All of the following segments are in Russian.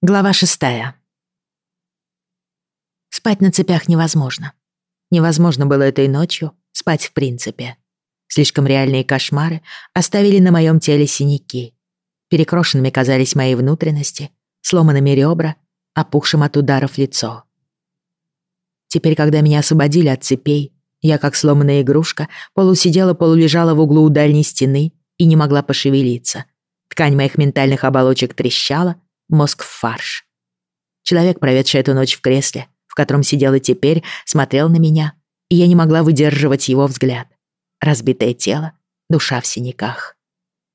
Глава шестая. Спать на цепях невозможно. Невозможно было этой ночью спать в принципе. Слишком реальные кошмары оставили на моем теле синяки. Перекрошенными казались мои внутренности, сломанными ребра, опухшим от ударов лицо. Теперь, когда меня освободили от цепей, я, как сломанная игрушка, полусидела, полулежала в углу у дальней стены и не могла пошевелиться. Ткань моих ментальных оболочек трещала, мозг в фарш. Человек, проведший эту ночь в кресле, в котором сидел и теперь, смотрел на меня, и я не могла выдерживать его взгляд. Разбитое тело, душа в синяках.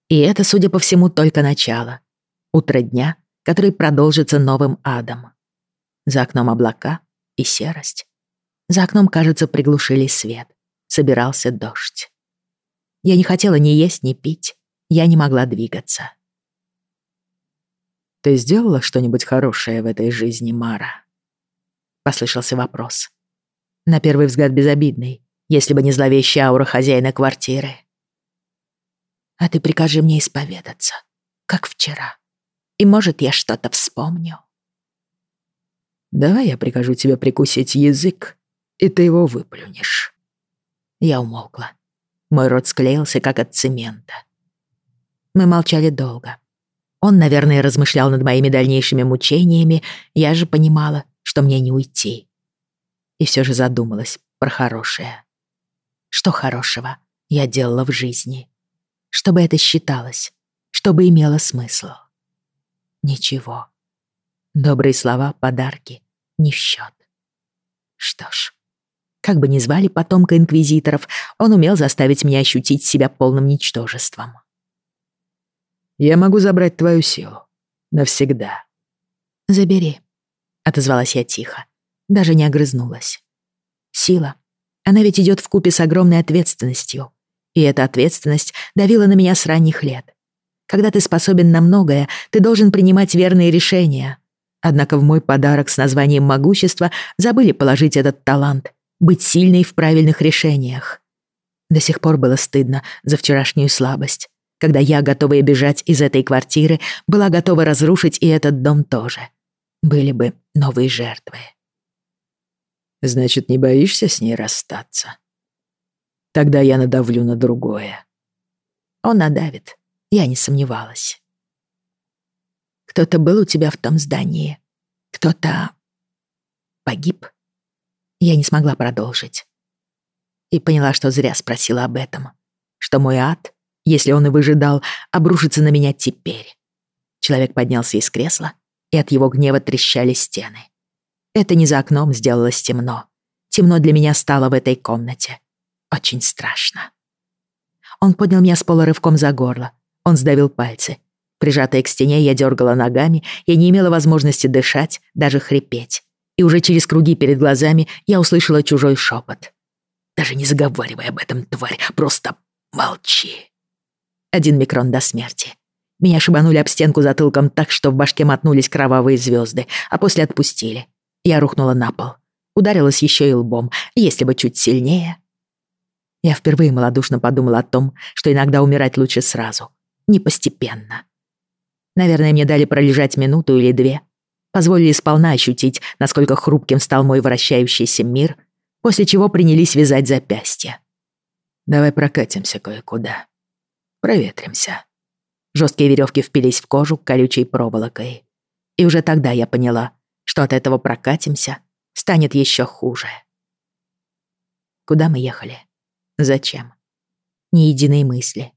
И это, судя по всему, только начало. Утро дня, который продолжится новым адом. За окном облака и серость. За окном, кажется, приглушили свет. Собирался дождь. Я не хотела ни есть, ни пить. Я не могла двигаться. «Ты сделала что-нибудь хорошее в этой жизни, Мара?» Послышался вопрос. На первый взгляд безобидный, если бы не зловещая аура хозяина квартиры. «А ты прикажи мне исповедаться, как вчера, и, может, я что-то вспомню». «Давай я прикажу тебе прикусить язык, и ты его выплюнешь». Я умолкла. Мой рот склеился, как от цемента. Мы молчали долго. Он, наверное, размышлял над моими дальнейшими мучениями, я же понимала, что мне не уйти. И все же задумалась про хорошее. Что хорошего я делала в жизни? Чтобы это считалось, чтобы имело смысл. Ничего. Добрые слова, подарки, не в счет. Что ж, как бы ни звали потомка инквизиторов, он умел заставить меня ощутить себя полным ничтожеством. Я могу забрать твою силу. Навсегда. Забери, отозвалась я тихо, даже не огрызнулась. Сила. Она ведь идет в купе с огромной ответственностью. И эта ответственность давила на меня с ранних лет. Когда ты способен на многое, ты должен принимать верные решения. Однако в мой подарок с названием «Могущество» забыли положить этот талант — быть сильной в правильных решениях. До сих пор было стыдно за вчерашнюю слабость когда я, готовая бежать из этой квартиры, была готова разрушить и этот дом тоже. Были бы новые жертвы. Значит, не боишься с ней расстаться? Тогда я надавлю на другое. Он надавит, я не сомневалась. Кто-то был у тебя в том здании. Кто-то погиб. Я не смогла продолжить. И поняла, что зря спросила об этом. Что мой ад если он и выжидал, обрушится на меня теперь. Человек поднялся из кресла, и от его гнева трещали стены. Это не за окном сделалось темно. Темно для меня стало в этой комнате. Очень страшно. Он поднял меня с пола рывком за горло. Он сдавил пальцы. Прижатая к стене, я дергала ногами, я не имела возможности дышать, даже хрипеть. И уже через круги перед глазами я услышала чужой шепот. «Даже не заговаривай об этом, тварь, просто молчи». Один микрон до смерти. Меня шибанули об стенку затылком так, что в башке мотнулись кровавые звезды, а после отпустили. Я рухнула на пол. Ударилась еще и лбом, если бы чуть сильнее. Я впервые малодушно подумала о том, что иногда умирать лучше сразу, не постепенно. Наверное, мне дали пролежать минуту или две, позволили сполна ощутить, насколько хрупким стал мой вращающийся мир, после чего принялись вязать запястья. «Давай прокатимся кое-куда», Проветримся. Жесткие веревки впились в кожу колючей проволокой. И уже тогда я поняла, что от этого прокатимся станет еще хуже. Куда мы ехали? Зачем? Ни единой мысли.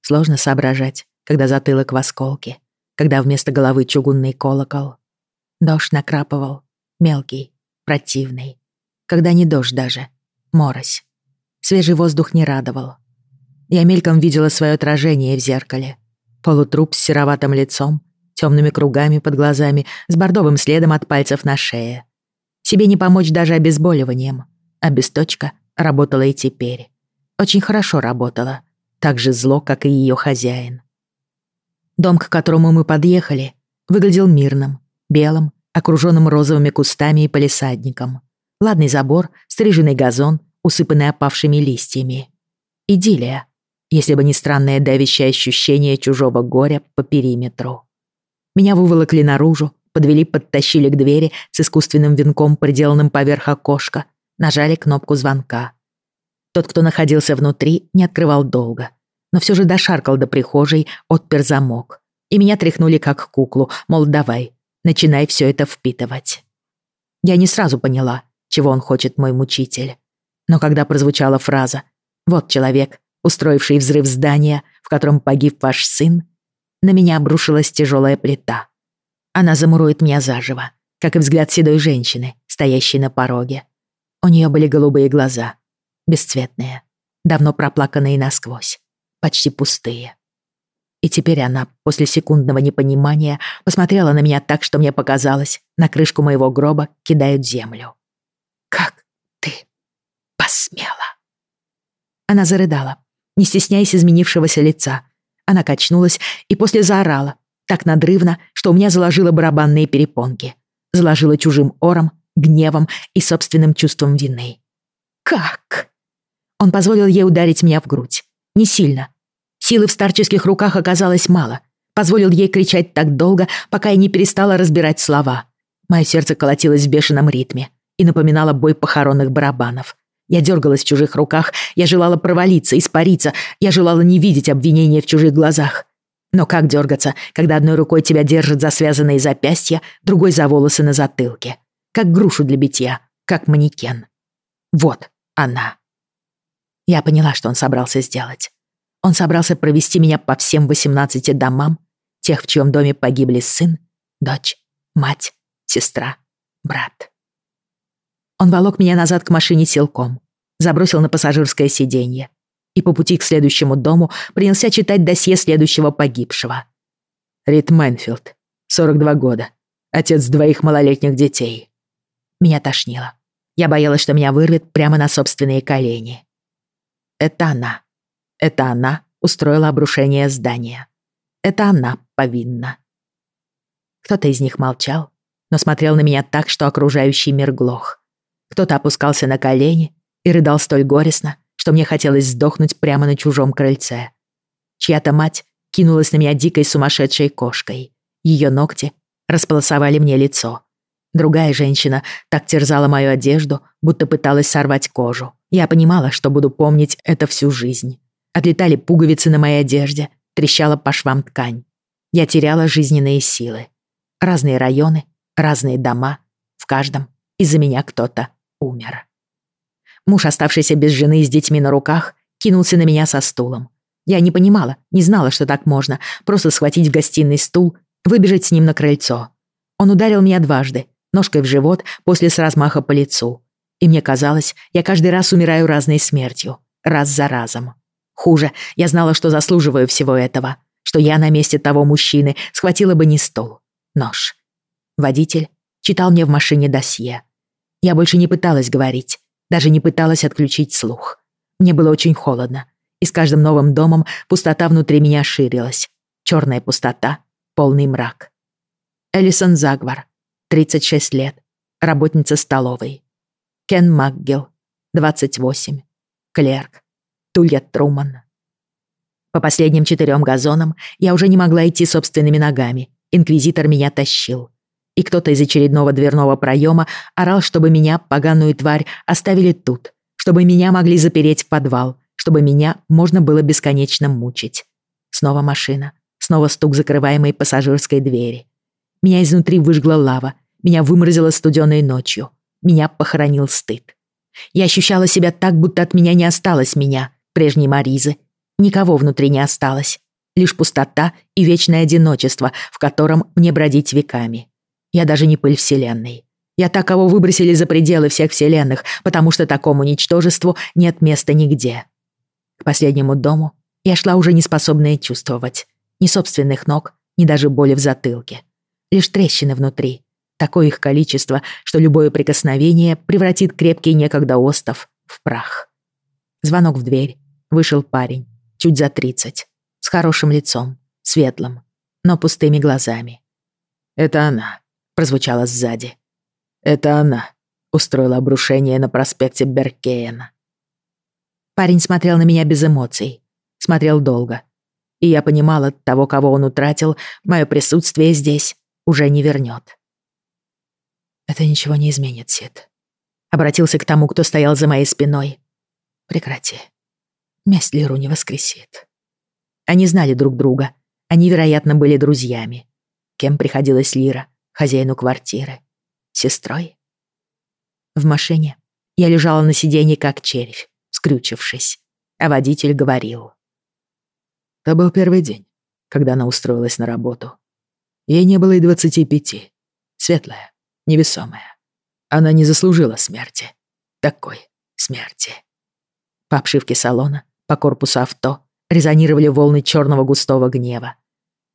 Сложно соображать, когда затылок в осколке, когда вместо головы чугунный колокол. Дождь накрапывал, мелкий, противный. Когда не дождь даже, морось. Свежий воздух не радовал. Я мельком видела свое отражение в зеркале. Полутруп с сероватым лицом, темными кругами под глазами, с бордовым следом от пальцев на шее. Себе не помочь даже обезболиванием. А бесточка работала и теперь. Очень хорошо работала. Так же зло, как и ее хозяин. Дом, к которому мы подъехали, выглядел мирным, белым, окруженным розовыми кустами и палисадником. Ладный забор, стриженный газон, усыпанный опавшими листьями. Идиллия если бы не странное давящее ощущение чужого горя по периметру. Меня выволокли наружу, подвели, подтащили к двери с искусственным венком, приделанным поверх окошка, нажали кнопку звонка. Тот, кто находился внутри, не открывал долго, но все же дошаркал до прихожей, отпер замок. И меня тряхнули как куклу, мол, давай, начинай все это впитывать. Я не сразу поняла, чего он хочет, мой мучитель. Но когда прозвучала фраза «Вот человек, устроивший взрыв здания, в котором погиб ваш сын», на меня обрушилась тяжелая плита. Она замурует меня заживо, как и взгляд седой женщины, стоящей на пороге. У нее были голубые глаза, бесцветные, давно проплаканные насквозь, почти пустые. И теперь она, после секундного непонимания, посмотрела на меня так, что мне показалось, на крышку моего гроба кидают землю. «Как ты посмела?» Она зарыдала, не стесняясь изменившегося лица. Она качнулась и после заорала, так надрывно, что у меня заложило барабанные перепонки. Заложило чужим ором, гневом и собственным чувством вины. «Как?» Он позволил ей ударить меня в грудь. Не сильно. Силы в старческих руках оказалось мало. Позволил ей кричать так долго, пока я не перестала разбирать слова. Мое сердце колотилось в бешеном ритме и напоминало бой похоронных барабанов. Я дергалась в чужих руках, я желала провалиться, испариться, я желала не видеть обвинения в чужих глазах. Но как дергаться, когда одной рукой тебя держат за связанные запястья, другой за волосы на затылке? Как грушу для битья, как манекен. Вот она. Я поняла, что он собрался сделать. Он собрался провести меня по всем 18 домам, тех, в чьем доме погибли сын, дочь, мать, сестра, брат. Он волок меня назад к машине силком, забросил на пассажирское сиденье и по пути к следующему дому принялся читать досье следующего погибшего. Рит Мэнфилд, 42 года, отец двоих малолетних детей. Меня тошнило. Я боялась, что меня вырвет прямо на собственные колени. Это она. Это она устроила обрушение здания. Это она повинна. Кто-то из них молчал, но смотрел на меня так, что окружающий мир глох. Кто-то опускался на колени и рыдал столь горестно, что мне хотелось сдохнуть прямо на чужом крыльце. Чья-то мать кинулась на меня дикой сумасшедшей кошкой. Ее ногти располосовали мне лицо. Другая женщина так терзала мою одежду, будто пыталась сорвать кожу. Я понимала, что буду помнить это всю жизнь. Отлетали пуговицы на моей одежде, трещала по швам ткань. Я теряла жизненные силы. Разные районы, разные дома. В каждом из-за меня кто-то умер. Муж, оставшийся без жены и с детьми на руках, кинулся на меня со стулом. Я не понимала, не знала, что так можно, просто схватить в гостиной стул, выбежать с ним на крыльцо. Он ударил меня дважды, ножкой в живот, после с размаха по лицу. И мне казалось, я каждый раз умираю разной смертью, раз за разом. Хуже, я знала, что заслуживаю всего этого, что я на месте того мужчины схватила бы не стол, нож. Водитель читал мне в машине досье. Я больше не пыталась говорить, даже не пыталась отключить слух. Мне было очень холодно, и с каждым новым домом пустота внутри меня ширилась. Черная пустота, полный мрак. Элисон Загвар, 36 лет, работница столовой. Кен Макгилл, 28, клерк. Тулья Труман. По последним четырем газонам я уже не могла идти собственными ногами. Инквизитор меня тащил и кто-то из очередного дверного проема орал, чтобы меня, поганую тварь, оставили тут, чтобы меня могли запереть в подвал, чтобы меня можно было бесконечно мучить. Снова машина, снова стук закрываемой пассажирской двери. Меня изнутри выжгла лава, меня выморозило студеной ночью, меня похоронил стыд. Я ощущала себя так, будто от меня не осталось меня, прежней Маризы. Никого внутри не осталось. Лишь пустота и вечное одиночество, в котором мне бродить веками. Я даже не пыль вселенной. Я так, кого выбросили за пределы всех вселенных, потому что такому ничтожеству нет места нигде. К последнему дому я шла уже не способная чувствовать ни собственных ног, ни даже боли в затылке. Лишь трещины внутри. Такое их количество, что любое прикосновение превратит крепкий некогда остов в прах. Звонок в дверь. Вышел парень, чуть за тридцать, с хорошим лицом, светлым, но пустыми глазами. «Это она», прозвучало сзади. Это она устроила обрушение на проспекте Беркейена. Парень смотрел на меня без эмоций. Смотрел долго. И я понимала, того, кого он утратил, мое присутствие здесь уже не вернет. Это ничего не изменит, Сид. Обратился к тому, кто стоял за моей спиной. Прекрати. Месть Лиру не воскресит. Они знали друг друга. Они, вероятно, были друзьями. Кем приходилась Лира? Хозяину квартиры? Сестрой? В машине я лежала на сиденье как червь, скрючившись, а водитель говорил. Это был первый день, когда она устроилась на работу. Ей не было и двадцати пяти. Светлая, невесомая. Она не заслужила смерти. Такой смерти. По обшивке салона, по корпусу авто резонировали волны черного густого гнева.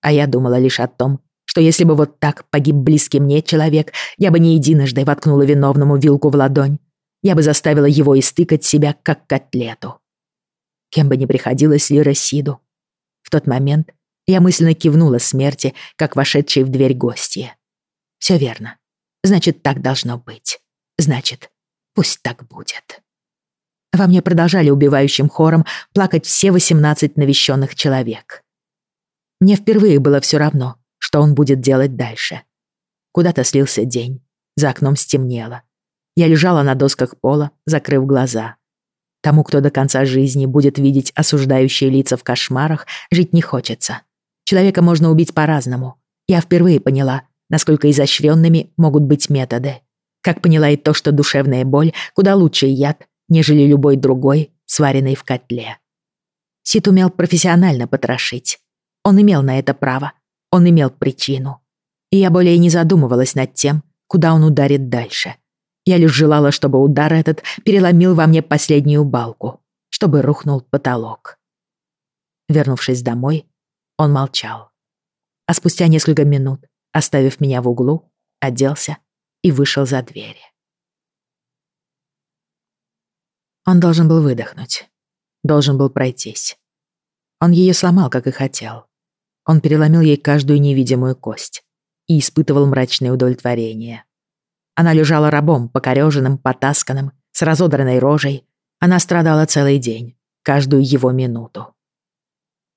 А я думала лишь о том, что если бы вот так погиб близкий мне человек, я бы не единожды воткнула виновному вилку в ладонь. Я бы заставила его истыкать себя, как котлету. Кем бы ни приходилось Лира Сиду. В тот момент я мысленно кивнула смерти, как вошедшей в дверь гостья. Все верно. Значит, так должно быть. Значит, пусть так будет. Во мне продолжали убивающим хором плакать все 18 навещенных человек. Мне впервые было все равно, что он будет делать дальше. Куда-то слился день, за окном стемнело. Я лежала на досках пола, закрыв глаза. Тому, кто до конца жизни будет видеть осуждающие лица в кошмарах, жить не хочется. Человека можно убить по-разному. Я впервые поняла, насколько изощренными могут быть методы. Как поняла и то, что душевная боль куда лучше яд, нежели любой другой, сваренный в котле. Сит умел профессионально потрошить. Он имел на это право. Он имел причину. И я более не задумывалась над тем, куда он ударит дальше. Я лишь желала, чтобы удар этот переломил во мне последнюю балку, чтобы рухнул потолок. Вернувшись домой, он молчал. А спустя несколько минут, оставив меня в углу, оделся и вышел за двери. Он должен был выдохнуть. Должен был пройтись. Он ее сломал, как и хотел. Он переломил ей каждую невидимую кость и испытывал мрачное удовлетворение. Она лежала рабом, покорёженным, потасканным, с разодранной рожей. Она страдала целый день, каждую его минуту.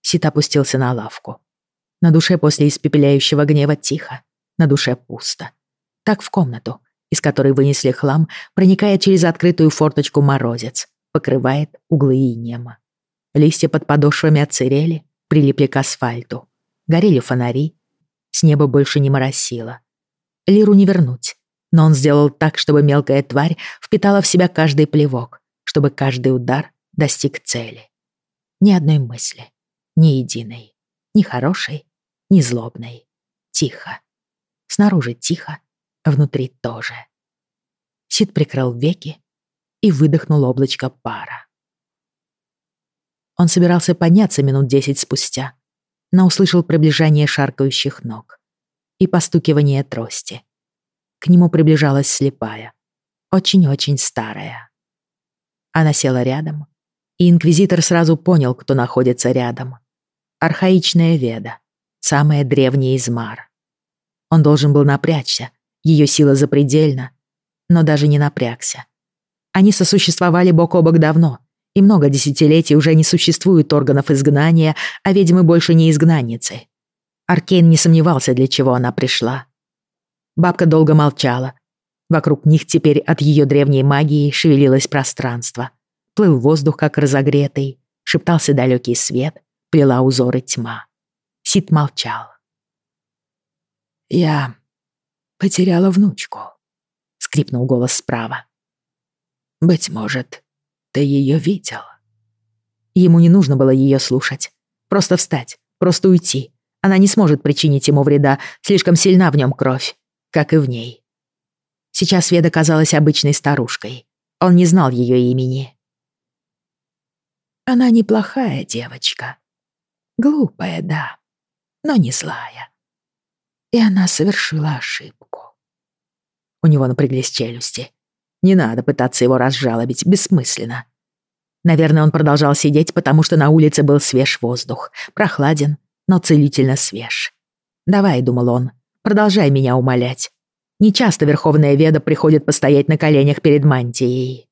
Сит опустился на лавку. На душе после испепеляющего гнева тихо, на душе пусто. Так в комнату, из которой вынесли хлам, проникает через открытую форточку морозец, покрывает углы и нема. Листья под подошвами отсырели, прилипли к асфальту. Горели фонари. С неба больше не моросило. Лиру не вернуть, но он сделал так, чтобы мелкая тварь впитала в себя каждый плевок, чтобы каждый удар достиг цели. Ни одной мысли, ни единой, ни хорошей, ни злобной. Тихо. Снаружи тихо, внутри тоже. Сид прикрыл веки и выдохнул облачко пара. Он собирался подняться минут десять спустя, но услышал приближение шаркающих ног и постукивание трости. К нему приближалась слепая, очень-очень старая. Она села рядом, и инквизитор сразу понял, кто находится рядом. Архаичная Веда, самая древняя из Мар. Он должен был напрячься, ее сила запредельна, но даже не напрягся. Они сосуществовали бок о бок давно, и много десятилетий уже не существует органов изгнания, а ведьмы больше не изгнанницы. Аркейн не сомневался, для чего она пришла. Бабка долго молчала. Вокруг них теперь от ее древней магии шевелилось пространство. Плыл воздух, как разогретый, шептался далекий свет, плела узоры тьма. Сид молчал. «Я потеряла внучку», — скрипнул голос справа. «Быть может, ты ее видел?» Ему не нужно было ее слушать. Просто встать, просто уйти. Она не сможет причинить ему вреда, слишком сильна в нем кровь, как и в ней. Сейчас Веда казалась обычной старушкой. Он не знал ее имени. Она неплохая девочка. Глупая, да, но не злая. И она совершила ошибку. У него напряглись челюсти. Не надо пытаться его разжалобить, бессмысленно. Наверное, он продолжал сидеть, потому что на улице был свеж воздух. Прохладен, но целительно свеж. «Давай», — думал он, — «продолжай меня умолять. Нечасто Верховная Веда приходит постоять на коленях перед мантией».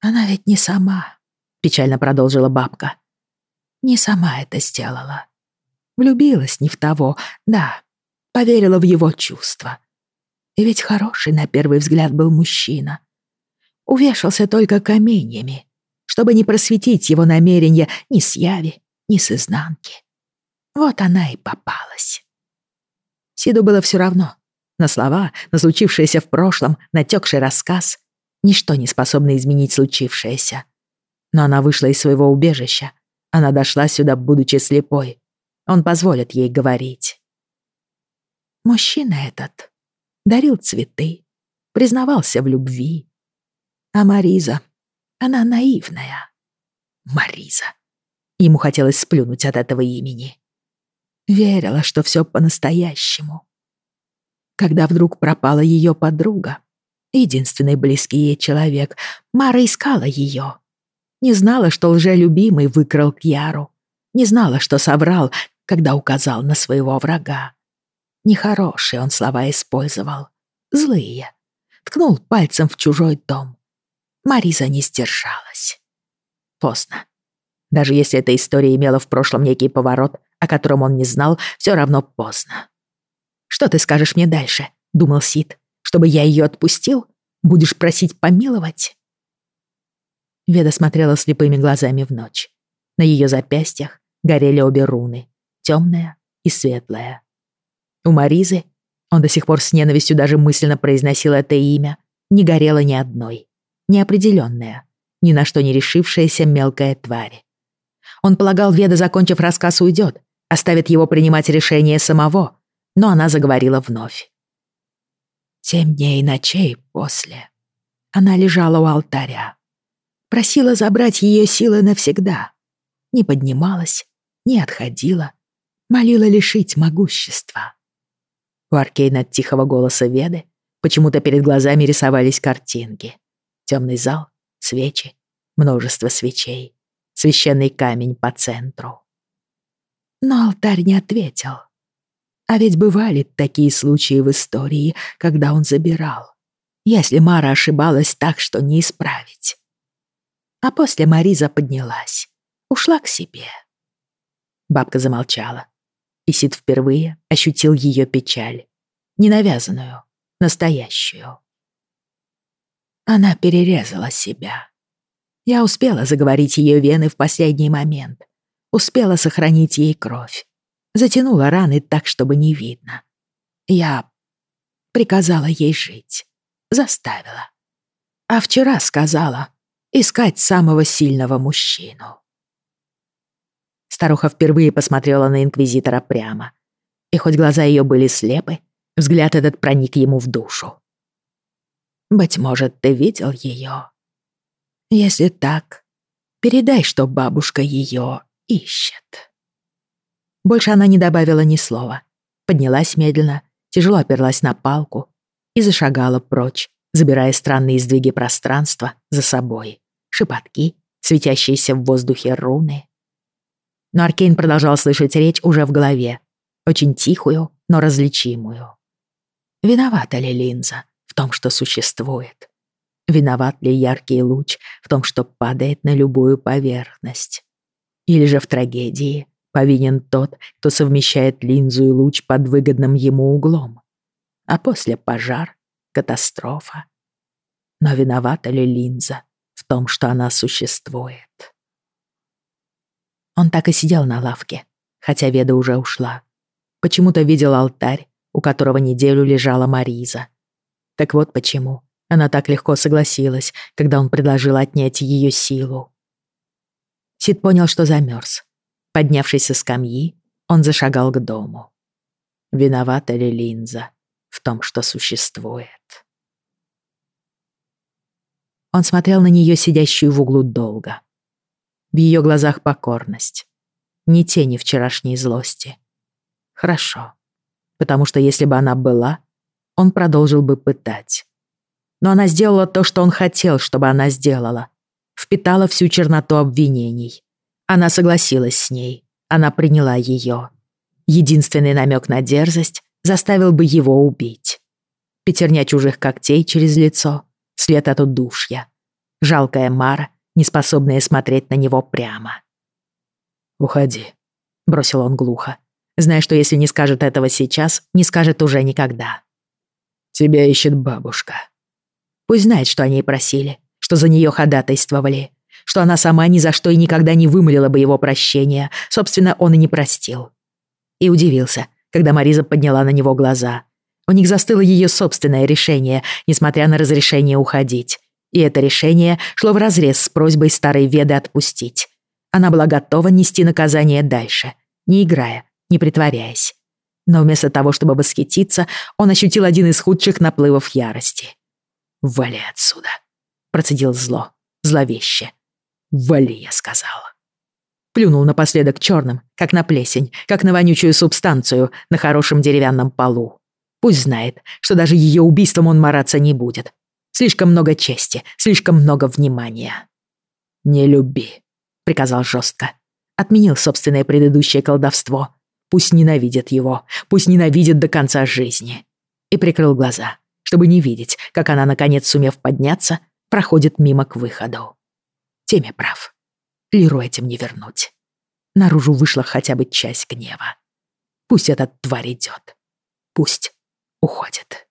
«Она ведь не сама», — печально продолжила бабка. «Не сама это сделала. Влюбилась не в того, да, поверила в его чувства. И ведь хороший на первый взгляд был мужчина. Увешался только каменьями, чтобы не просветить его намерения ни с яви, ни с изнанки. Вот она и попалась. Сиду было все равно. На слова, на случившееся в прошлом, натекший рассказ, ничто не способно изменить случившееся. Но она вышла из своего убежища. Она дошла сюда, будучи слепой. Он позволит ей говорить. Мужчина этот дарил цветы, признавался в любви. А Мариза, она наивная. Мариза. Ему хотелось сплюнуть от этого имени. Верила, что все по-настоящему. Когда вдруг пропала ее подруга, единственный близкий ей человек, Мара искала ее. Не знала, что лжелюбимый выкрал Кьяру. Не знала, что соврал, когда указал на своего врага. Нехорошие он слова использовал. Злые. Ткнул пальцем в чужой дом. Мариза не сдержалась. Поздно. Даже если эта история имела в прошлом некий поворот, о котором он не знал, все равно поздно. «Что ты скажешь мне дальше?» — думал Сид. «Чтобы я ее отпустил? Будешь просить помиловать?» Веда смотрела слепыми глазами в ночь. На ее запястьях горели обе руны — темная и светлая. У Маризы, он до сих пор с ненавистью даже мысленно произносил это имя, не горело ни одной, неопределенная, ни на что не решившаяся мелкая тварь. Он полагал, Веда, закончив рассказ, уйдет, оставит его принимать решение самого, но она заговорила вновь. Семь дней и ночей после она лежала у алтаря. Просила забрать ее силы навсегда. Не поднималась, не отходила, молила лишить могущества. У Аркейна от тихого голоса Веды почему-то перед глазами рисовались картинки. Темный зал, свечи, множество свечей, священный камень по центру. Но алтарь не ответил. А ведь бывали такие случаи в истории, когда он забирал. Если Мара ошибалась так, что не исправить. А после Мариза поднялась, ушла к себе. Бабка замолчала, и Сид впервые ощутил ее печаль. Ненавязанную, настоящую. Она перерезала себя. Я успела заговорить ее вены в последний момент. Успела сохранить ей кровь. Затянула раны так, чтобы не видно. Я приказала ей жить. Заставила. А вчера сказала искать самого сильного мужчину. Старуха впервые посмотрела на инквизитора прямо. И хоть глаза ее были слепы, взгляд этот проник ему в душу. «Быть может, ты видел ее? Если так, передай, что бабушка ее ищет». Больше она не добавила ни слова. Поднялась медленно, тяжело оперлась на палку и зашагала прочь, забирая странные сдвиги пространства за собой. Шепотки, светящиеся в воздухе руны. Но Аркейн продолжал слышать речь уже в голове, очень тихую, но различимую. Виновата ли линза в том, что существует? Виноват ли яркий луч в том, что падает на любую поверхность? Или же в трагедии повинен тот, кто совмещает линзу и луч под выгодным ему углом. А после пожар, катастрофа. Но виновата ли линза в том, что она существует? Он так и сидел на лавке, хотя Веда уже ушла. Почему-то видел алтарь, у которого неделю лежала Мариза. Так вот почему она так легко согласилась, когда он предложил отнять ее силу. Сид понял, что замерз, Поднявшись со скамьи, он зашагал к дому. Виновата ли линза в том, что существует? Он смотрел на нее, сидящую в углу долго. В ее глазах покорность. Ни тени вчерашней злости. Хорошо. Потому что если бы она была, он продолжил бы пытать. Но она сделала то, что он хотел, чтобы она сделала. Впитала всю черноту обвинений. Она согласилась с ней. Она приняла ее. Единственный намек на дерзость заставил бы его убить. Пятерня чужих когтей через лицо, след от удушья. Жалкая Мара, неспособная смотреть на него прямо. «Уходи», — бросил он глухо, зная, что если не скажет этого сейчас, не скажет уже никогда. Тебя ищет бабушка. Пусть знает, что они просили, что за нее ходатайствовали, что она сама ни за что и никогда не вымолила бы его прощения, собственно, он и не простил. И удивился, когда Мариза подняла на него глаза. У них застыло ее собственное решение, несмотря на разрешение уходить. И это решение шло вразрез с просьбой старой Веды отпустить. Она была готова нести наказание дальше, не играя, не притворяясь. Но вместо того, чтобы восхититься, он ощутил один из худших наплывов ярости. «Вали отсюда», — процедил зло, зловеще. «Вали», — я сказал. Плюнул напоследок черным, как на плесень, как на вонючую субстанцию на хорошем деревянном полу. Пусть знает, что даже ее убийством он мараться не будет. Слишком много чести, слишком много внимания. «Не люби», — приказал жестко. Отменил собственное предыдущее колдовство. Пусть ненавидит его, пусть ненавидит до конца жизни. И прикрыл глаза, чтобы не видеть, как она, наконец сумев подняться, проходит мимо к выходу. Теме прав. Лиру этим не вернуть. Наружу вышла хотя бы часть гнева. Пусть этот тварь идет. Пусть уходит.